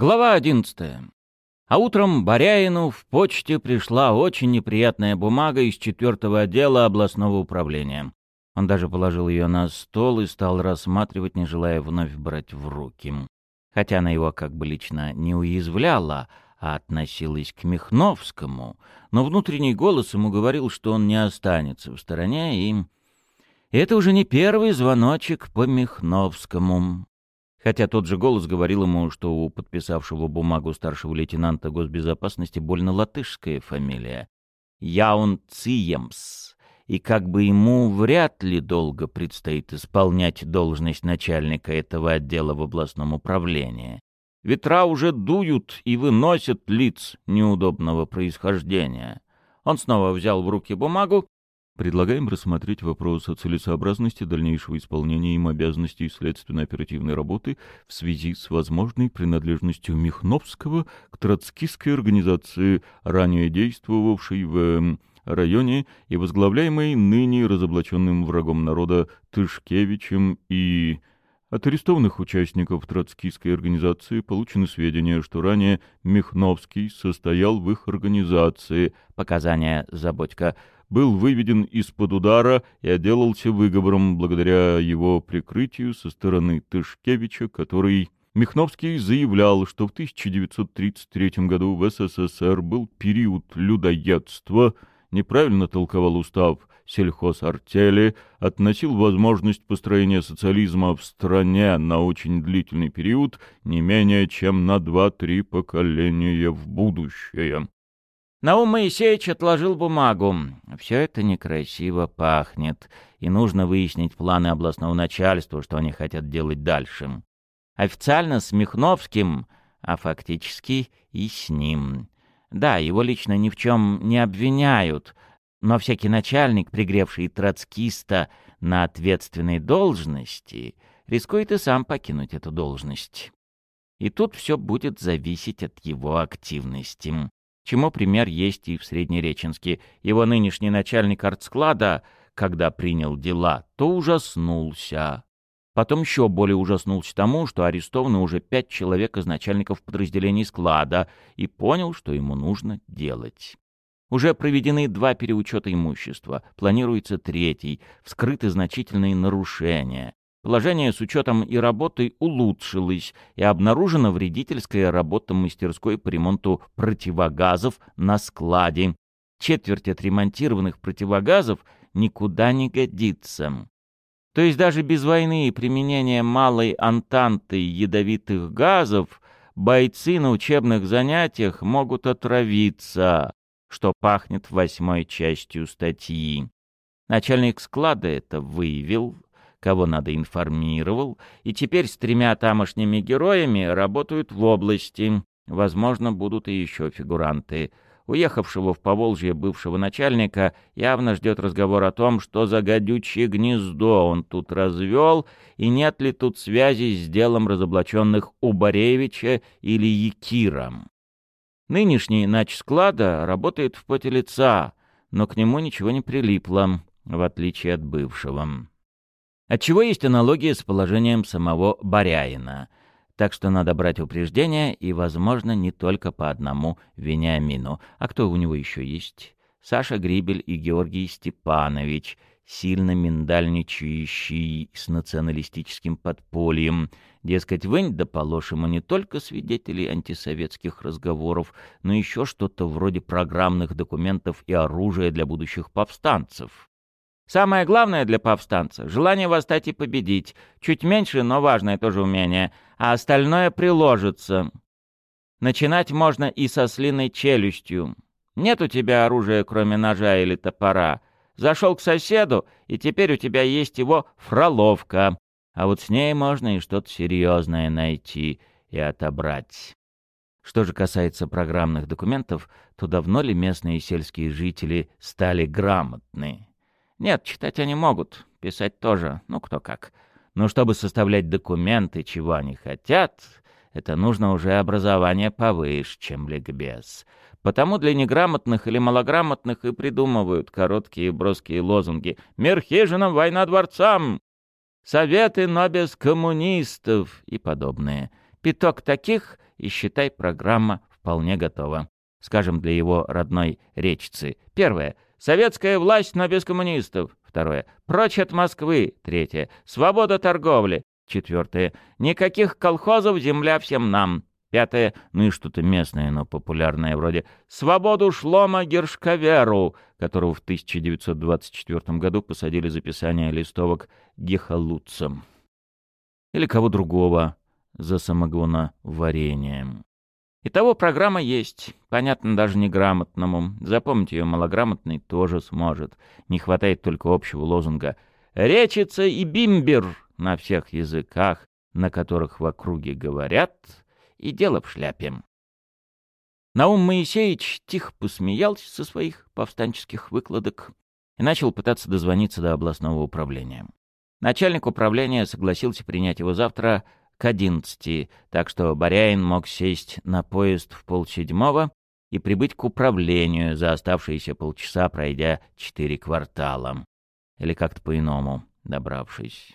Глава одиннадцатая. А утром Боряину в почте пришла очень неприятная бумага из четвертого отдела областного управления. Он даже положил ее на стол и стал рассматривать, не желая вновь брать в руки. Хотя она его как бы лично не уязвляла, а относилась к Михновскому, но внутренний голос ему говорил, что он не останется в стороне, и... Это уже не первый звоночек по Михновскому. Хотя тот же голос говорил ему, что у подписавшего бумагу старшего лейтенанта госбезопасности больно латышская фамилия. Яун Циемс. И как бы ему вряд ли долго предстоит исполнять должность начальника этого отдела в областном управлении. Ветра уже дуют и выносят лиц неудобного происхождения. Он снова взял в руки бумагу Предлагаем рассмотреть вопрос о целесообразности дальнейшего исполнения им обязанностей следственно-оперативной работы в связи с возможной принадлежностью Михновского к троцкистской организации, ранее действовавшей в эм, районе и возглавляемой ныне разоблаченным врагом народа Тышкевичем и от арестованных участников троцкистской организации получены сведения, что ранее Михновский состоял в их организации. Показания Заботько был выведен из-под удара и отделался выговором благодаря его прикрытию со стороны Тышкевича, который... Михновский заявлял, что в 1933 году в СССР был период людоедства, неправильно толковал устав сельхозартели, относил возможность построения социализма в стране на очень длительный период не менее чем на 2-3 поколения в будущее. Наум Моисеевич отложил бумагу. Все это некрасиво пахнет, и нужно выяснить планы областного начальства, что они хотят делать дальше. Официально с Михновским, а фактически и с ним. Да, его лично ни в чем не обвиняют, но всякий начальник, пригревший троцкиста на ответственной должности, рискует и сам покинуть эту должность. И тут все будет зависеть от его активности чему пример есть и в Среднереченске. Его нынешний начальник артсклада, когда принял дела, то ужаснулся. Потом еще более ужаснулся тому, что арестованы уже пять человек из начальников подразделений склада, и понял, что ему нужно делать. Уже проведены два переучета имущества, планируется третий, вскрыты значительные нарушения. Положение с учетом и работой улучшилось, и обнаружена вредительская работа мастерской по ремонту противогазов на складе. Четверть отремонтированных противогазов никуда не годится. То есть даже без войны и применения малой антанты ядовитых газов бойцы на учебных занятиях могут отравиться, что пахнет восьмой частью статьи. Начальник склада это выявил, кого надо информировал, и теперь с тремя тамошними героями работают в области. Возможно, будут и еще фигуранты. Уехавшего в Поволжье бывшего начальника явно ждет разговор о том, что за гадючее гнездо он тут развел, и нет ли тут связи с делом разоблаченных Убаревича или Якиром. Нынешний нач склада работает в поте лица, но к нему ничего не прилипло, в отличие от бывшего. Отчего есть аналогия с положением самого Баряина. Так что надо брать упреждения и, возможно, не только по одному Вениамину. А кто у него еще есть? Саша Грибель и Георгий Степанович, сильно миндальничающий с националистическим подпольем. Дескать, вынь да положь ему не только свидетелей антисоветских разговоров, но еще что-то вроде программных документов и оружия для будущих повстанцев. Самое главное для повстанца — желание восстать и победить. Чуть меньше, но важное тоже умение. А остальное приложится. Начинать можно и со слиной челюстью. Нет у тебя оружия, кроме ножа или топора. Зашел к соседу, и теперь у тебя есть его фроловка. А вот с ней можно и что-то серьезное найти и отобрать. Что же касается программных документов, то давно ли местные сельские жители стали грамотны? Нет, читать они могут, писать тоже, ну кто как. Но чтобы составлять документы, чего они хотят, это нужно уже образование повыше, чем ликбез. Потому для неграмотных или малограмотных и придумывают короткие броские лозунги «Мир хижинам, война дворцам!» «Советы, но без коммунистов» и подобные. Пяток таких, и считай, программа вполне готова. Скажем, для его родной речицы. Первое. Советская власть, но без коммунистов. Второе. Прочь от Москвы. Третье. Свобода торговли. Четвертое. Никаких колхозов, земля всем нам. Пятое. Ну и что-то местное, но популярное, вроде «Свободу Шлома Гершковеру», которого в 1924 году посадили за писание листовок гехалуцем. Или кого другого за самогоноварением. Итого программа есть. Понятно даже неграмотному. Запомнить ее малограмотный тоже сможет. Не хватает только общего лозунга «Речица и бимбер» на всех языках, на которых в округе говорят, и дело в шляпе. Наум Моисеевич тихо посмеялся со своих повстанческих выкладок и начал пытаться дозвониться до областного управления. Начальник управления согласился принять его завтра к одиннадцати, так что Баряин мог сесть на поезд в полседьмого и прибыть к управлению за оставшиеся полчаса, пройдя четыре квартала. Или как-то по-иному, добравшись.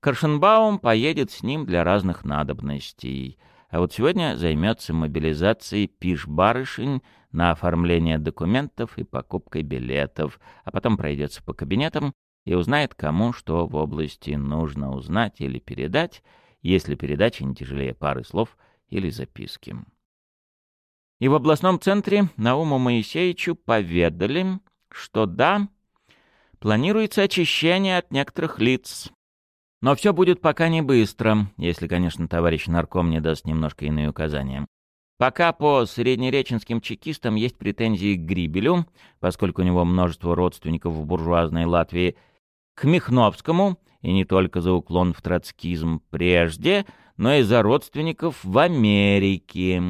Коршенбаум поедет с ним для разных надобностей, а вот сегодня займется мобилизацией пиш-барышень на оформление документов и покупкой билетов, а потом пройдется по кабинетам и узнает, кому что в области нужно узнать или передать, если передача не тяжелее пары слов или записки. И в областном центре Науму Моисеевичу поведали, что да, планируется очищение от некоторых лиц. Но все будет пока не быстро, если, конечно, товарищ нарком не даст немножко иные указания. Пока по среднереченским чекистам есть претензии к Грибелю, поскольку у него множество родственников в буржуазной Латвии, к Михновскому и не только за уклон в троцкизм прежде, но и за родственников в Америке.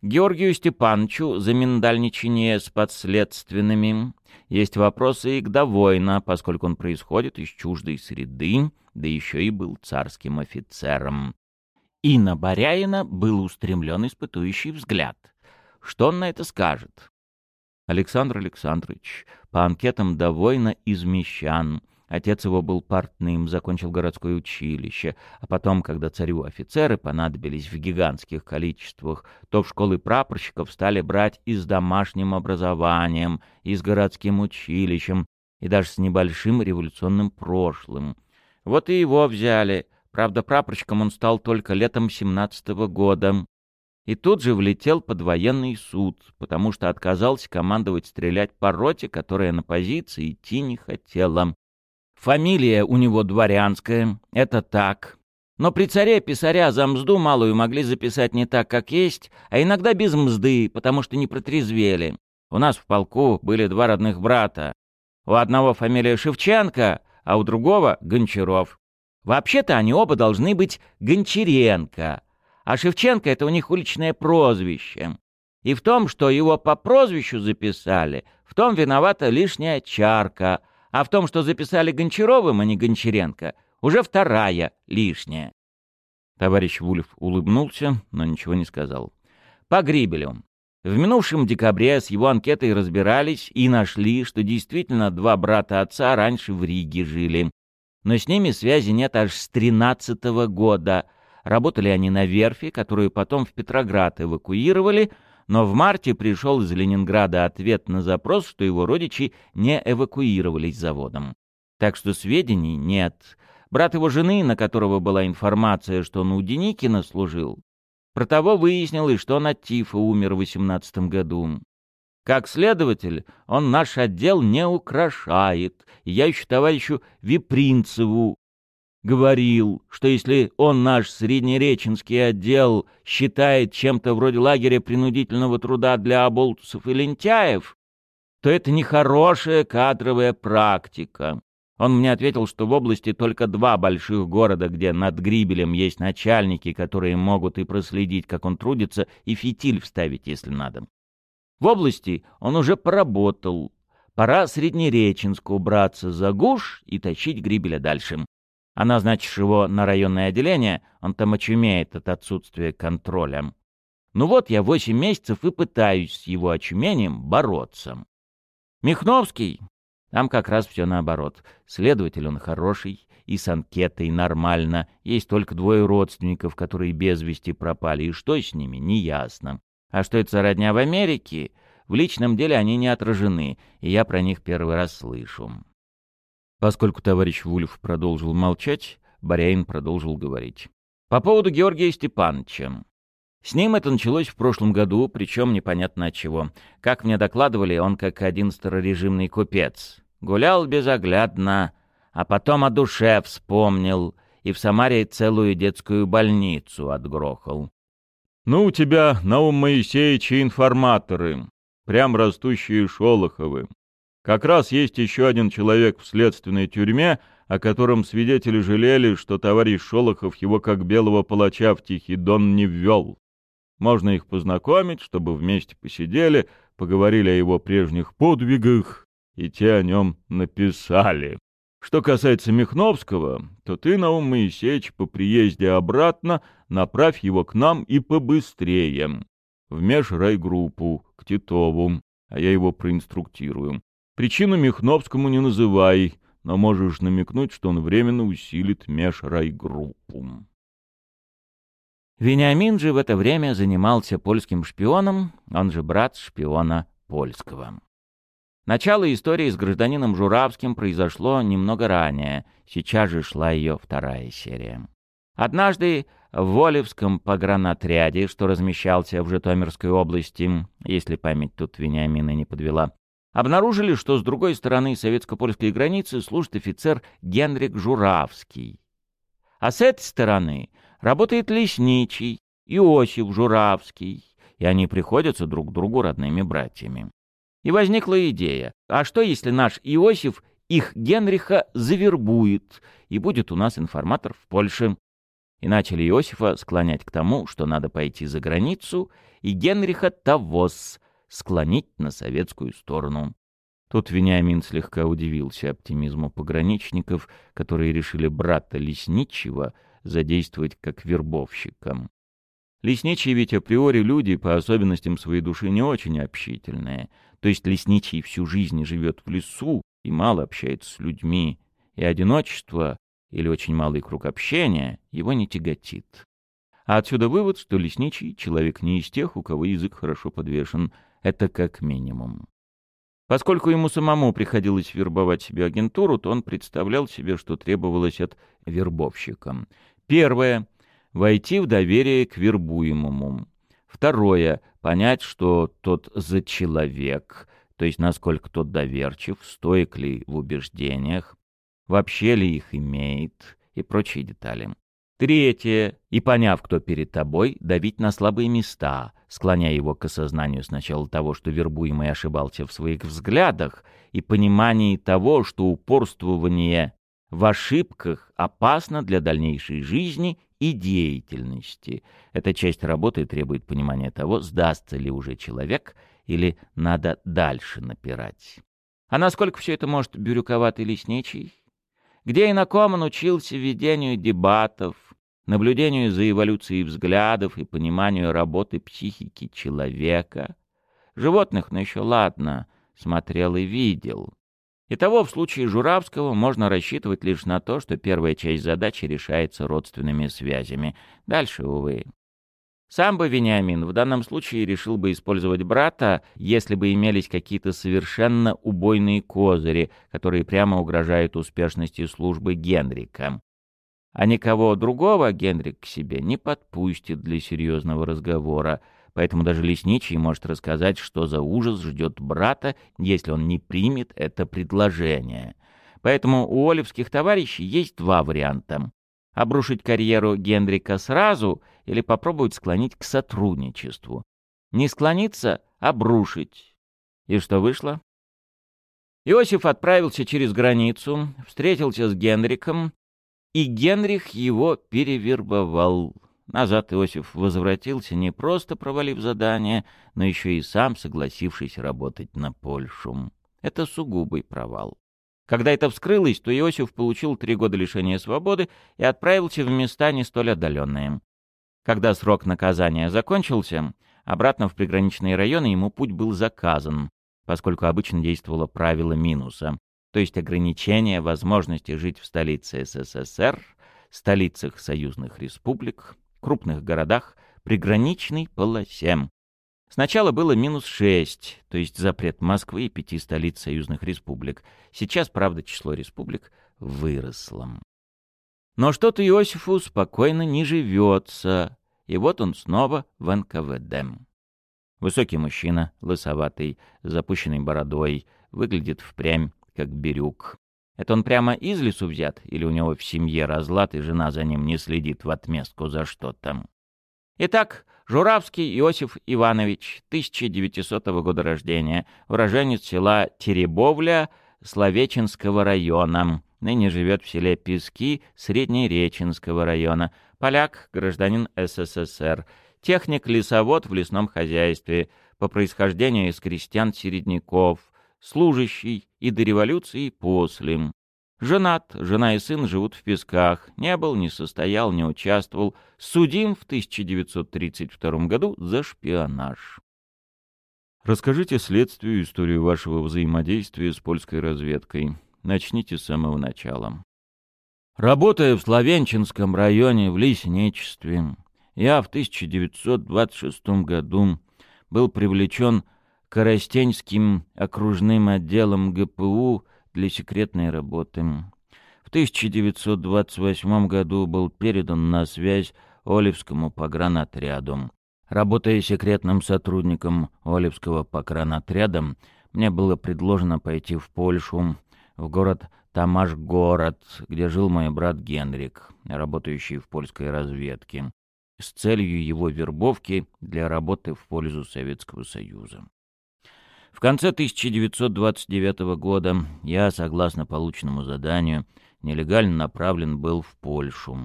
Георгию Степановичу за миндальничание с подследственными. Есть вопросы и к Довойна, поскольку он происходит из чуждой среды, да еще и был царским офицером. И на Боряина был устремлен испытующий взгляд. Что он на это скажет? Александр Александрович, по анкетам Довойна из Мещан — Отец его был портным, закончил городское училище, а потом, когда царю офицеры понадобились в гигантских количествах, то в школы прапорщиков стали брать и с домашним образованием, и с городским училищем, и даже с небольшим революционным прошлым. Вот и его взяли. Правда, прапорщиком он стал только летом семнадцатого года. И тут же влетел под военный суд, потому что отказался командовать стрелять по роте, которая на позиции идти не хотела. Фамилия у него дворянская, это так. Но при царе писаря за мзду малую могли записать не так, как есть, а иногда без мзды, потому что не протрезвели. У нас в полку были два родных брата. У одного фамилия Шевченко, а у другого — Гончаров. Вообще-то они оба должны быть Гончаренко, а Шевченко — это у них уличное прозвище. И в том, что его по прозвищу записали, в том виновата лишняя чарка — а в том, что записали Гончаровым, а не Гончаренко, уже вторая лишняя. Товарищ Вульф улыбнулся, но ничего не сказал. По Грибелю. В минувшем декабре с его анкетой разбирались и нашли, что действительно два брата отца раньше в Риге жили. Но с ними связи нет аж с тринадцатого года. Работали они на верфи, которую потом в Петроград эвакуировали, но в марте пришел из Ленинграда ответ на запрос, что его родичи не эвакуировались заводом. Так что сведений нет. Брат его жены, на которого была информация, что он у Деникина служил, про того выяснилось, что он от тифа умер в 18 году. Как следователь, он наш отдел не украшает. Я еще товарищу Випринцеву говорил, что если он наш среднереченский отдел считает чем-то вроде лагеря принудительного труда для оболтусов и лентяев, то это нехорошая кадровая практика. Он мне ответил, что в области только два больших города, где над Грибелем есть начальники, которые могут и проследить, как он трудится, и фитиль вставить, если надо. В области он уже поработал. Пора Среднереченску браться за гуш и тащить Грибеля дальше. А назначишь его на районное отделение, он там очумеет от отсутствия контроля. Ну вот я восемь месяцев и пытаюсь с его очумением бороться. Михновский, Там как раз все наоборот. Следователь он хороший, и с анкетой нормально. Есть только двое родственников, которые без вести пропали, и что с ними, неясно. А что это родня в Америке? В личном деле они не отражены, и я про них первый раз слышу. Поскольку товарищ Вульф продолжил молчать, Баряин продолжил говорить. По поводу Георгия Степановича. С ним это началось в прошлом году, причем непонятно от чего. Как мне докладывали, он как один старорежимный купец. Гулял безоглядно, а потом о душе вспомнил и в Самаре целую детскую больницу отгрохал. «Ну, у тебя, Наум Моисеевич, информаторы, прям растущие Шолоховы. Как раз есть еще один человек в следственной тюрьме, о котором свидетели жалели, что товарищ Шолохов его как белого палача в Тихий Дон не ввел. Можно их познакомить, чтобы вместе посидели, поговорили о его прежних подвигах, и те о нем написали. Что касается Михновского, то ты, Наум Моисеевич, по приезде обратно направь его к нам и побыстрее. В межрайгруппу, к Титову, а я его проинструктирую. Причину Михновскому не называй, но можешь намекнуть, что он временно усилит межрайгруппу. Вениамин же в это время занимался польским шпионом, он же брат шпиона польского. Начало истории с гражданином Журавским произошло немного ранее, сейчас же шла ее вторая серия. Однажды в Волевском погранотряде, что размещался в Житомирской области, если память тут Вениамина не подвела, обнаружили, что с другой стороны советско-польской границы служит офицер Генрик Журавский. А с этой стороны работает лесничий Иосиф Журавский, и они приходятся друг другу родными братьями. И возникла идея, а что если наш Иосиф их Генриха завербует, и будет у нас информатор в Польше? И начали Иосифа склонять к тому, что надо пойти за границу, и Генриха Тавос склонить на советскую сторону. Тут Вениамин слегка удивился оптимизму пограничников, которые решили брата Лесничего задействовать как вербовщиком. Лесничие ведь априори люди по особенностям своей души не очень общительные. То есть лесничий всю жизнь живет в лесу и мало общается с людьми, и одиночество или очень малый круг общения его не тяготит. А отсюда вывод, что лесничий — человек не из тех, у кого язык хорошо подвешен. Это как минимум. Поскольку ему самому приходилось вербовать себе агентуру, то он представлял себе, что требовалось от вербовщика. Первое — войти в доверие к вербуемому. Второе — понять, что тот за человек, то есть насколько тот доверчив, стоек ли в убеждениях, вообще ли их имеет и прочие детали. Третье — и поняв, кто перед тобой, давить на слабые места, склоняя его к осознанию сначала того, что вербуемый ошибался в своих взглядах, и понимании того, что упорствование в ошибках опасно для дальнейшей жизни и деятельности. Эта часть работы требует понимания того, сдастся ли уже человек или надо дальше напирать. А насколько все это может бирюковатый лесничий? Где и на ком он учился ведению дебатов, наблюдению за эволюцией взглядов и пониманию работы психики человека? Животных, ну еще ладно, смотрел и видел. Итого, в случае Журавского можно рассчитывать лишь на то, что первая часть задачи решается родственными связями. Дальше, увы. Сам бы Вениамин в данном случае решил бы использовать брата, если бы имелись какие-то совершенно убойные козыри, которые прямо угрожают успешности службы Генрика. А никого другого Генрик к себе не подпустит для серьезного разговора, Поэтому даже лесничий может рассказать, что за ужас ждет брата, если он не примет это предложение. Поэтому у олевских товарищей есть два варианта. Обрушить карьеру Генрика сразу или попробовать склонить к сотрудничеству. Не склониться — обрушить. И что вышло? Иосиф отправился через границу, встретился с Генриком, и Генрих его перевербовал. Назад Иосиф возвратился, не просто провалив задание, но еще и сам согласившись работать на Польшу. Это сугубый провал. Когда это вскрылось, то Иосиф получил три года лишения свободы и отправился в места не столь отдаленные. Когда срок наказания закончился, обратно в приграничные районы ему путь был заказан, поскольку обычно действовало правило минуса. То есть ограничение возможности жить в столице СССР, столицах союзных республик, крупных городах, приграничной полосе. Сначала было минус 6, то есть запрет Москвы и пяти столиц союзных республик. Сейчас, правда, число республик выросло. Но что-то Иосифу спокойно не живется, и вот он снова в НКВД. Высокий мужчина, лысоватый, с запущенной бородой, выглядит впрямь, как бирюк. Это он прямо из лесу взят, или у него в семье разлад, и жена за ним не следит в отместку за что-то? Итак, Журавский Иосиф Иванович, 1900 года рождения, уроженец села Теребовля Словеченского района, ныне живет в селе Пески Среднереченского района, поляк, гражданин СССР, техник-лесовод в лесном хозяйстве, по происхождению из крестьян-середняков, служащий и до революции и после. Женат, жена и сын живут в Песках, не был, не состоял, не участвовал, судим в 1932 году за шпионаж. Расскажите следствию историю вашего взаимодействия с польской разведкой. Начните с самого начала. Работая в Словенчинском районе в лесничестве, я в 1926 году был привлечен Коростенским окружным отделом ГПУ для секретной работы. В 1928 году был передан на связь Олевскому погранотряду. Работая секретным сотрудником Олевского погранотряда, мне было предложено пойти в Польшу, в город Тамаш-город, где жил мой брат Генрик, работающий в польской разведке, с целью его вербовки для работы в пользу Советского Союза. В конце 1929 года я, согласно полученному заданию, нелегально направлен был в Польшу.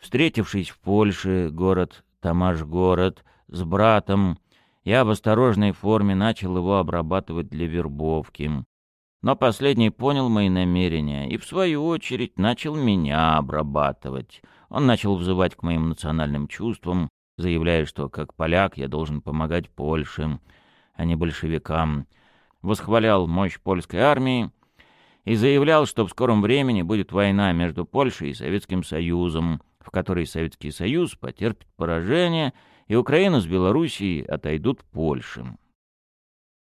Встретившись в Польше, город Тамаш-город, с братом, я в осторожной форме начал его обрабатывать для вербовки. Но последний понял мои намерения и, в свою очередь, начал меня обрабатывать. Он начал взывать к моим национальным чувствам, заявляя, что, как поляк, я должен помогать Польше — а не большевикам, восхвалял мощь польской армии и заявлял, что в скором времени будет война между Польшей и Советским Союзом, в которой Советский Союз потерпит поражение, и Украина с Белоруссией отойдут Польше.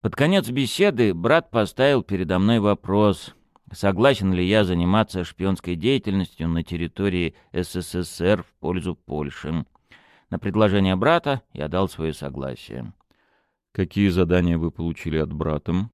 Под конец беседы брат поставил передо мной вопрос, согласен ли я заниматься шпионской деятельностью на территории СССР в пользу Польши. На предложение брата я дал свое согласие. Какие задания вы получили от брата?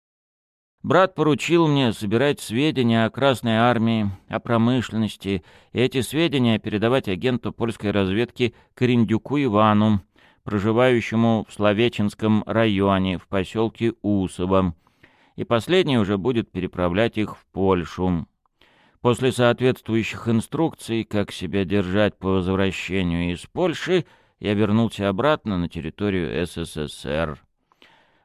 Брат поручил мне собирать сведения о Красной Армии, о промышленности, и эти сведения передавать агенту польской разведки Криндюку Ивану, проживающему в Словеченском районе, в поселке Усово, и последний уже будет переправлять их в Польшу. После соответствующих инструкций, как себя держать по возвращению из Польши, я вернулся обратно на территорию СССР.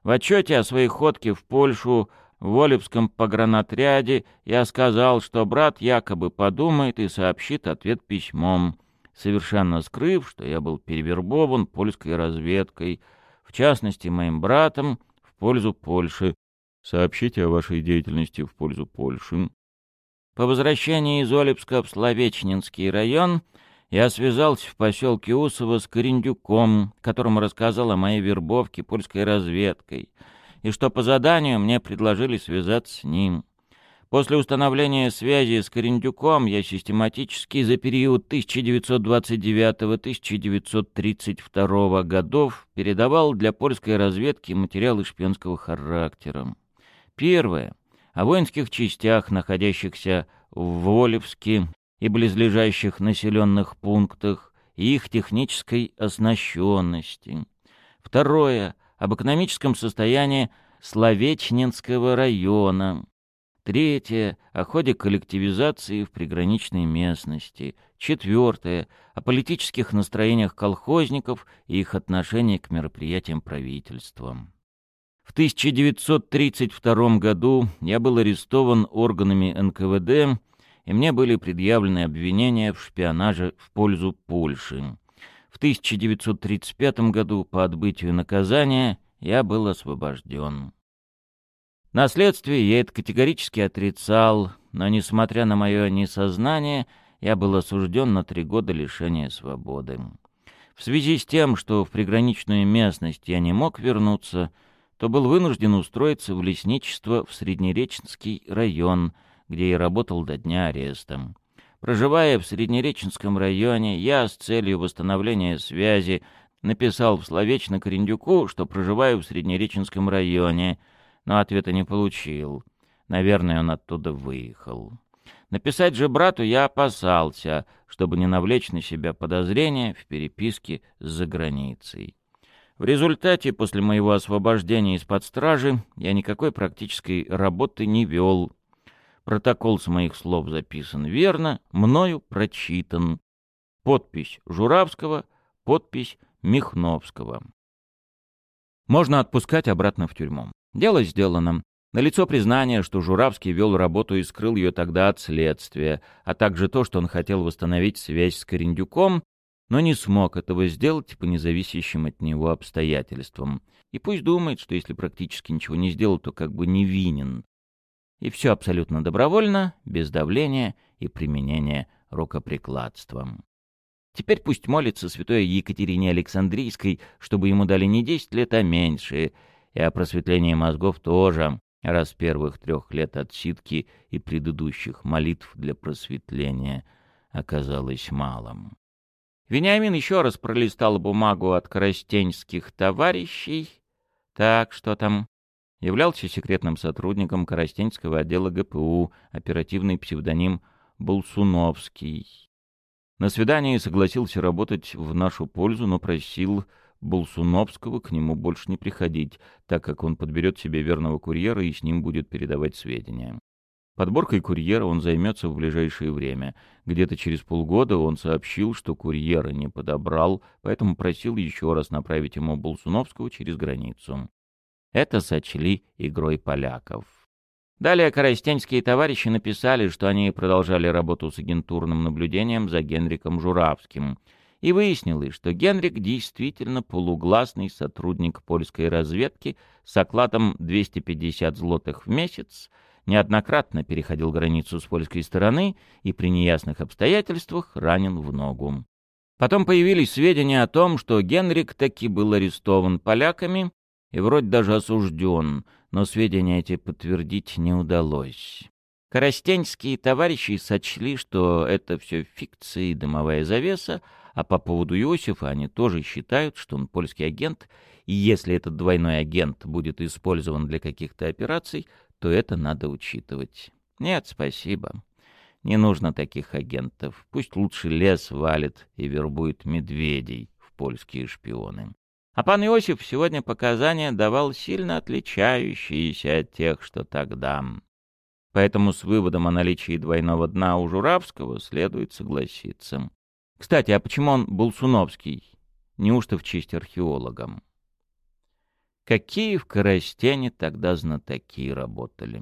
В отчете о своей ходке в Польшу в Олевском погранотряде я сказал, что брат якобы подумает и сообщит ответ письмом, совершенно скрыв, что я был перевербован польской разведкой, в частности, моим братом, в пользу Польши. Сообщите о вашей деятельности в пользу Польши. По возвращении из Олевска в Словечнинский район — я связался в поселке Усово с Корендюком, которому рассказал о моей вербовке польской разведкой, и что по заданию мне предложили связаться с ним. После установления связи с Корендюком я систематически за период 1929-1932 годов передавал для польской разведки материалы шпионского характера. Первое. О воинских частях, находящихся в Волевске и близлежащих населенных пунктах, и их технической оснащенности. Второе. Об экономическом состоянии Словечнинского района. Третье. О ходе коллективизации в приграничной местности. Четвертое. О политических настроениях колхозников и их отношении к мероприятиям правительства. В 1932 году я был арестован органами НКВД и мне были предъявлены обвинения в шпионаже в пользу Польши. В 1935 году по отбытию наказания я был освобожден. Наследствие я это категорически отрицал, но, несмотря на мое несознание, я был осужден на три года лишения свободы. В связи с тем, что в приграничную местность я не мог вернуться, то был вынужден устроиться в лесничество в Среднереченский район, где и работал до дня ареста. Проживая в Среднереченском районе, я с целью восстановления связи написал в словечно Корендюку, что проживаю в Среднереченском районе — но ответа не получил. Наверное, он оттуда выехал. Написать же брату я опасался, чтобы не навлечь на себя подозрения в переписке с заграницей. В результате, после моего освобождения из-под стражи, я никакой практической работы не вел. Протокол с моих слов записан верно, мною прочитан. Подпись Журавского, подпись Михновского. Можно отпускать обратно в тюрьму. Дело сделано. Налицо признание, что Журавский вел работу и скрыл ее тогда от следствия, а также то, что он хотел восстановить связь с Корендюком, но не смог этого сделать по независящим от него обстоятельствам. И пусть думает, что если практически ничего не сделал, то как бы невинен. И все абсолютно добровольно, без давления и применения рукоприкладством. Теперь пусть молится святой Екатерине Александрийской, чтобы ему дали не десять лет, а меньше — и о просветлении мозгов тоже, раз первых трех лет отсидки и предыдущих молитв для просветления оказалось малым. Вениамин еще раз пролистал бумагу от коростенских товарищей. Так, что там? Являлся секретным сотрудником Коростенского отдела ГПУ, оперативный псевдоним Болсуновский. На свидании согласился работать в нашу пользу, но просил Болсуновского к нему больше не приходить, так как он подберет себе верного курьера и с ним будет передавать сведения. Подборкой курьера он займется в ближайшее время. Где-то через полгода он сообщил, что курьера не подобрал, поэтому просил еще раз направить ему Болсуновского через границу. Это сочли игрой поляков. Далее коростенские товарищи написали, что они продолжали работу с агентурным наблюдением за Генриком Журавским — и выяснилось, что Генрик действительно полугласный сотрудник польской разведки с окладом 250 злотых в месяц, неоднократно переходил границу с польской стороны и при неясных обстоятельствах ранен в ногу. Потом появились сведения о том, что Генрик таки был арестован поляками и вроде даже осужден, но сведения эти подтвердить не удалось. Коростенские товарищи сочли, что это все фикция и дымовая завеса, а по поводу Иосифа они тоже считают, что он польский агент, и если этот двойной агент будет использован для каких-то операций, то это надо учитывать. Нет, спасибо. Не нужно таких агентов. Пусть лучше лес валит и вербует медведей в польские шпионы. А пан Иосиф сегодня показания давал сильно отличающиеся от тех, что тогда. Поэтому с выводом о наличии двойного дна у Журавского следует согласиться. Кстати, а почему он Болсуновский? Неужто в честь археологам? Какие в Коростене тогда знатоки работали?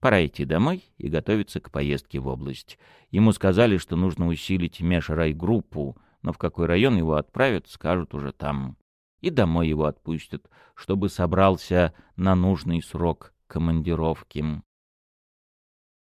Пора идти домой и готовиться к поездке в область. Ему сказали, что нужно усилить межрайгруппу, но в какой район его отправят, скажут уже там. И домой его отпустят, чтобы собрался на нужный срок командировки.